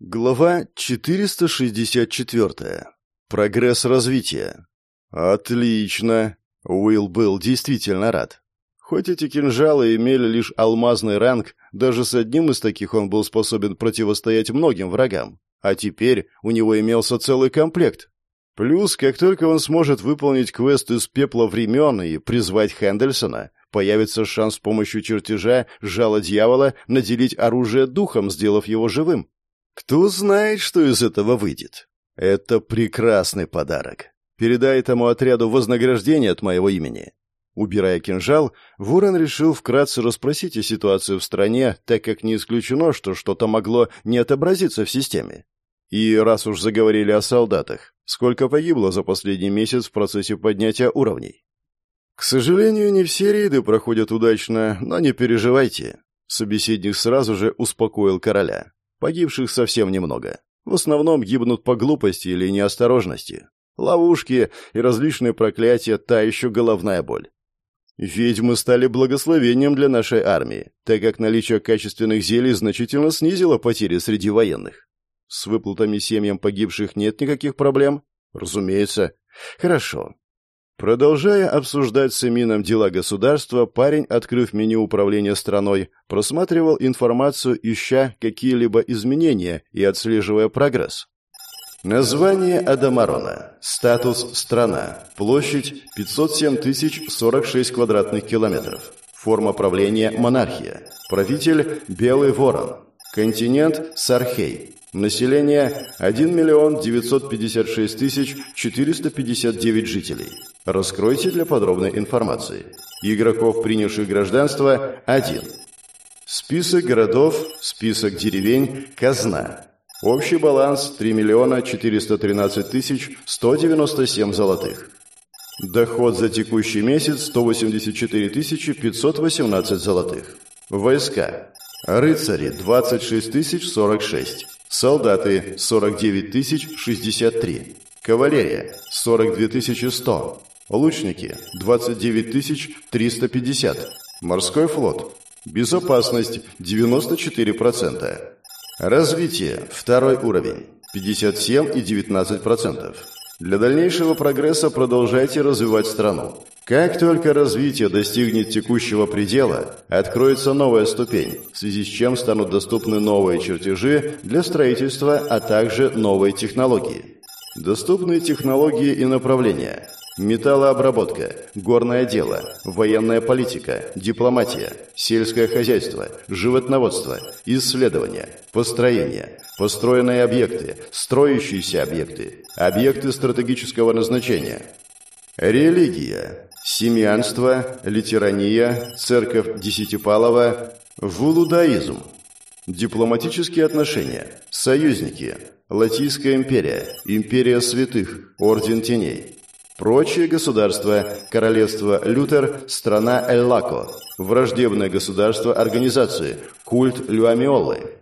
Глава 464. Прогресс развития. Отлично. Уилл был действительно рад. Хоть эти кинжалы имели лишь алмазный ранг, даже с одним из таких он был способен противостоять многим врагам. А теперь у него имелся целый комплект. Плюс, как только он сможет выполнить квест из пепла времен и призвать Хендельсона, появится шанс с помощью чертежа жала дьявола наделить оружие духом, сделав его живым. Кто знает, что из этого выйдет. Это прекрасный подарок. Передай этому отряду вознаграждение от моего имени. Убирая кинжал, Ворон решил вкратце расспросить о ситуации в стране, так как не исключено, что что-то могло не отобразиться в системе. И раз уж заговорили о солдатах, сколько погибло за последний месяц в процессе поднятия уровней? К сожалению, не все рейды проходят удачно, но не переживайте. Собеседник сразу же успокоил короля. Погибших совсем немного. В основном гибнут по глупости или неосторожности. Ловушки и различные проклятия – та еще головная боль. Ведьмы стали благословением для нашей армии, так как наличие качественных зелий значительно снизило потери среди военных. С выплатами семьям погибших нет никаких проблем? Разумеется. Хорошо. Продолжая обсуждать с Эмином дела государства, парень, открыв меню управления страной, просматривал информацию, ища какие-либо изменения и отслеживая прогресс. Название Адамарона. Статус «Страна». Площадь 507 046 квадратных километров. Форма правления «Монархия». Правитель «Белый ворон». Континент «Сархей». Население 1 миллион 956 тысяч 459 жителей. Раскройте для подробной информации. Игроков, принявших гражданство, 1. Список городов, список деревень, казна. Общий баланс 3 миллиона 413 тысяч 197 золотых. Доход за текущий месяц 184 тысячи 518 золотых. Войска. Рыцари 26 тысяч 46. Солдаты 49 тысяч 63. Кавалерия 42 тысячи 100. Лучники – 29 350. Морской флот. Безопасность – 94%. Развитие – второй уровень. 57 и 19%. Для дальнейшего прогресса продолжайте развивать страну. Как только развитие достигнет текущего предела, откроется новая ступень, в связи с чем станут доступны новые чертежи для строительства, а также новые технологии. Доступны технологии и направления. Металлообработка, горное дело, военная политика, дипломатия, сельское хозяйство, животноводство, исследования, построение, построенные объекты, строящиеся объекты, объекты стратегического назначения. Религия, семьянство, литерания, церковь Десятипалова, вулудаизм. Дипломатические отношения, союзники, Латийская империя, империя святых, орден теней. Прочие государства, королевство Лютер, страна Эллако, враждебное государство организации, культ Люамиолы.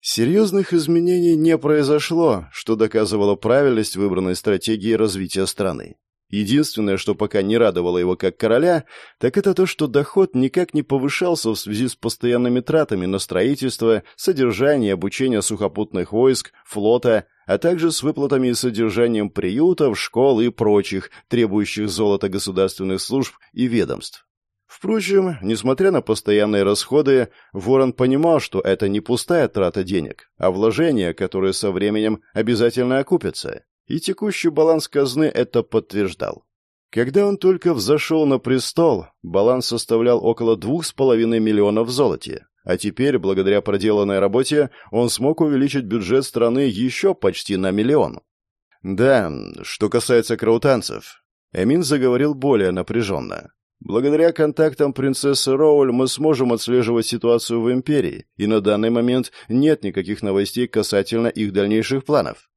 Серьезных изменений не произошло, что доказывало правильность выбранной стратегии развития страны. Единственное, что пока не радовало его как короля, так это то, что доход никак не повышался в связи с постоянными тратами на строительство, содержание и обучение сухопутных войск, флота, а также с выплатами и содержанием приютов, школ и прочих, требующих золота государственных служб и ведомств. Впрочем, несмотря на постоянные расходы, Ворон понимал, что это не пустая трата денег, а вложение, которое со временем обязательно окупится. И текущий баланс казны это подтверждал. Когда он только взошел на престол, баланс составлял около двух с половиной миллионов в золоте, а теперь, благодаря проделанной работе, он смог увеличить бюджет страны еще почти на миллион. Да, что касается краутанцев, Эмин заговорил более напряженно. Благодаря контактам принцессы Роуль мы сможем отслеживать ситуацию в Империи, и на данный момент нет никаких новостей касательно их дальнейших планов.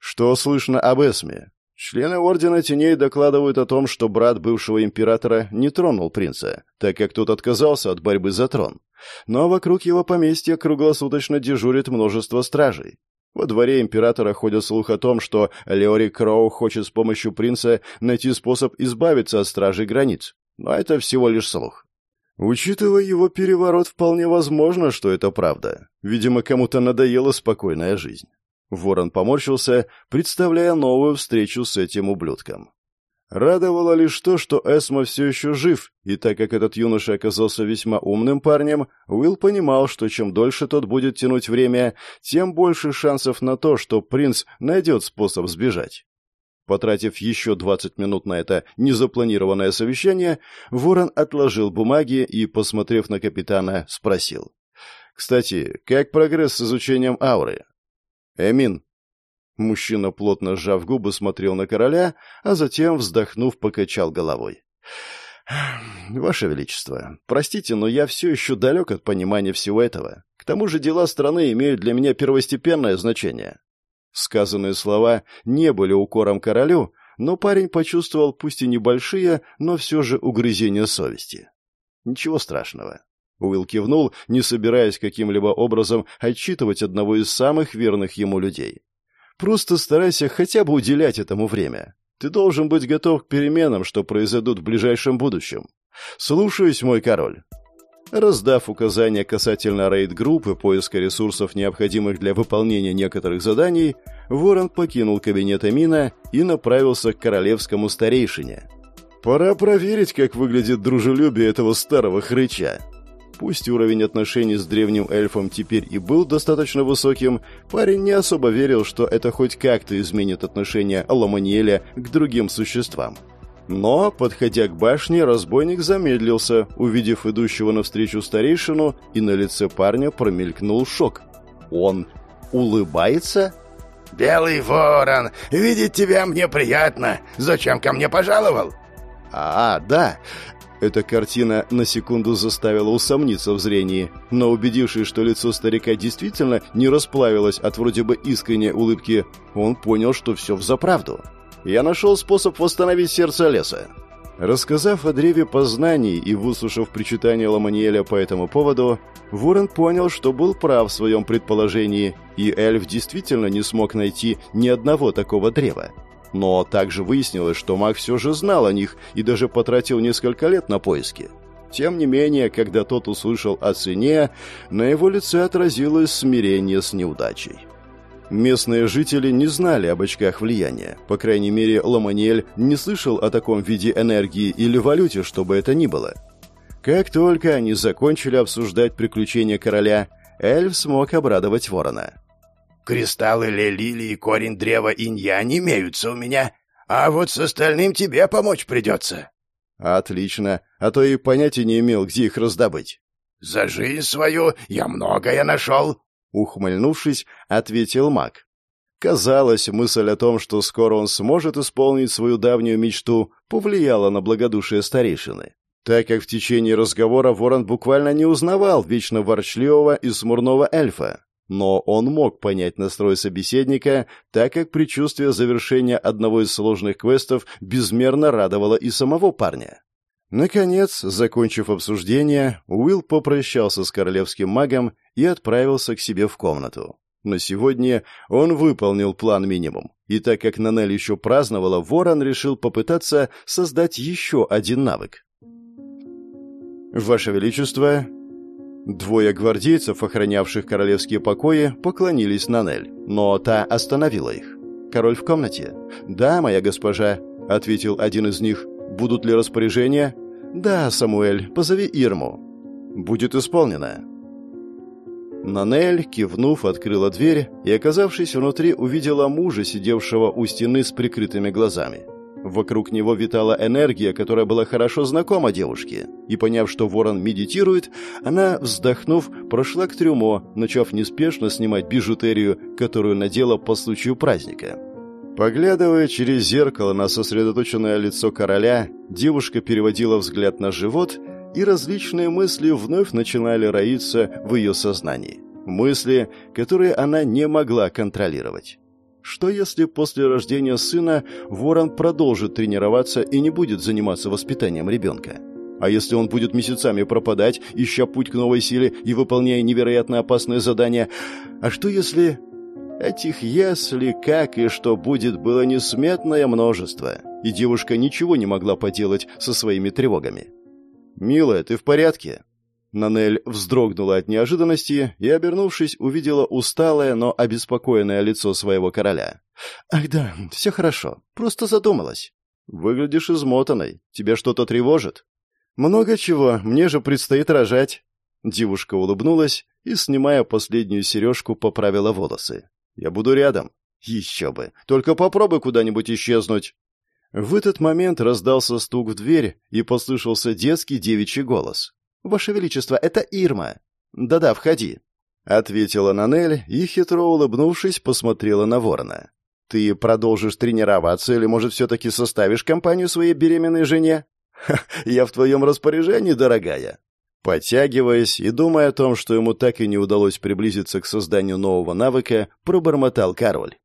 Что слышно об Эсме? Члены Ордена Теней докладывают о том, что брат бывшего императора не тронул принца, так как тот отказался от борьбы за трон. Но вокруг его поместья круглосуточно дежурит множество стражей. Во дворе императора ходит слух о том, что Леори Кроу хочет с помощью принца найти способ избавиться от стражей границ. Но это всего лишь слух. Учитывая его переворот, вполне возможно, что это правда. Видимо, кому-то надоела спокойная жизнь. Ворон поморщился, представляя новую встречу с этим ублюдком. Радовало лишь то, что Эсмо все еще жив, и так как этот юноша оказался весьма умным парнем, Уилл понимал, что чем дольше тот будет тянуть время, тем больше шансов на то, что принц найдет способ сбежать. Потратив еще 20 минут на это незапланированное совещание, Ворон отложил бумаги и, посмотрев на капитана, спросил. «Кстати, как прогресс с изучением ауры?» «Эмин, Мужчина, плотно сжав губы, смотрел на короля, а затем, вздохнув, покачал головой. «Ваше Величество, простите, но я все еще далек от понимания всего этого. К тому же дела страны имеют для меня первостепенное значение». Сказанные слова не были укором королю, но парень почувствовал пусть и небольшие, но все же угрызения совести. «Ничего страшного». Уилл кивнул, не собираясь каким-либо образом отчитывать одного из самых верных ему людей. Просто старайся хотя бы уделять этому время. Ты должен быть готов к переменам, что произойдут в ближайшем будущем. Слушаюсь, мой король. Раздав указания касательно рейд-группы поиска ресурсов, необходимых для выполнения некоторых заданий, Ворон покинул кабинет Эмина и направился к королевскому старейшине. «Пора проверить, как выглядит дружелюбие этого старого хрыча», Пусть уровень отношений с древним эльфом теперь и был достаточно высоким, парень не особо верил, что это хоть как-то изменит отношение Ламаниэля к другим существам. Но, подходя к башне, разбойник замедлился, увидев идущего навстречу старейшину, и на лице парня промелькнул шок. Он улыбается? «Белый ворон, видеть тебя мне приятно. Зачем ко мне пожаловал?» «А, да. Эта картина на секунду заставила усомниться в зрении, но убедившись, что лицо старика действительно не расплавилось от вроде бы искренней улыбки, он понял, что все взаправду. «Я нашел способ восстановить сердце леса». Рассказав о древе познаний и выслушав причитание Ламаниэля по этому поводу, Ворон понял, что был прав в своем предположении, и эльф действительно не смог найти ни одного такого древа. Но также выяснилось, что маг все же знал о них и даже потратил несколько лет на поиски. Тем не менее, когда тот услышал о цене, на его лице отразилось смирение с неудачей. Местные жители не знали об очках влияния. По крайней мере, Ломанель не слышал о таком виде энергии или валюте, чтобы это ни было. Как только они закончили обсуждать приключения короля, эльф смог обрадовать ворона. Кристаллы лелили и корень древа иньянь имеются у меня, а вот с остальным тебе помочь придется». «Отлично, а то и понятия не имел, где их раздобыть». «За жизнь свою я многое нашел», — ухмыльнувшись, ответил маг. Казалось, мысль о том, что скоро он сможет исполнить свою давнюю мечту, повлияла на благодушие старейшины, так как в течение разговора Ворон буквально не узнавал вечно ворчливого и смурного эльфа. Но он мог понять настрой собеседника, так как предчувствие завершения одного из сложных квестов безмерно радовало и самого парня. Наконец, закончив обсуждение, Уилл попрощался с королевским магом и отправился к себе в комнату. На сегодня он выполнил план минимум, и так как Нанель еще праздновала, Ворон решил попытаться создать еще один навык. «Ваше Величество, Двое гвардейцев, охранявших королевские покои, поклонились Нанель, но та остановила их. «Король в комнате?» «Да, моя госпожа», — ответил один из них. «Будут ли распоряжения?» «Да, Самуэль, позови Ирму». «Будет исполнено». Нанель, кивнув, открыла дверь и, оказавшись внутри, увидела мужа, сидевшего у стены с прикрытыми глазами. Вокруг него витала энергия, которая была хорошо знакома девушке. И поняв, что ворон медитирует, она, вздохнув, прошла к трюмо, начав неспешно снимать бижутерию, которую надела по случаю праздника. Поглядывая через зеркало на сосредоточенное лицо короля, девушка переводила взгляд на живот, и различные мысли вновь начинали роиться в ее сознании. Мысли, которые она не могла контролировать. Что если после рождения сына Ворон продолжит тренироваться и не будет заниматься воспитанием ребенка? А если он будет месяцами пропадать, ища путь к новой силе и выполняя невероятно опасные задания? А что если... Этих «если», «как» и «что будет» было несметное множество, и девушка ничего не могла поделать со своими тревогами. «Милая, ты в порядке?» Нанель вздрогнула от неожиданности и, обернувшись, увидела усталое, но обеспокоенное лицо своего короля. «Ах да, все хорошо. Просто задумалась». «Выглядишь измотанной. Тебя что-то тревожит?» «Много чего. Мне же предстоит рожать». Девушка улыбнулась и, снимая последнюю сережку, поправила волосы. «Я буду рядом». «Еще бы. Только попробуй куда-нибудь исчезнуть». В этот момент раздался стук в дверь и послышался детский девичий голос. «Ваше Величество, это Ирма». «Да-да, входи», — ответила Нанель и, хитро улыбнувшись, посмотрела на ворона. «Ты продолжишь тренироваться или, может, все-таки составишь компанию своей беременной жене?» «Ха, я в твоем распоряжении, дорогая». Подтягиваясь и думая о том, что ему так и не удалось приблизиться к созданию нового навыка, пробормотал король.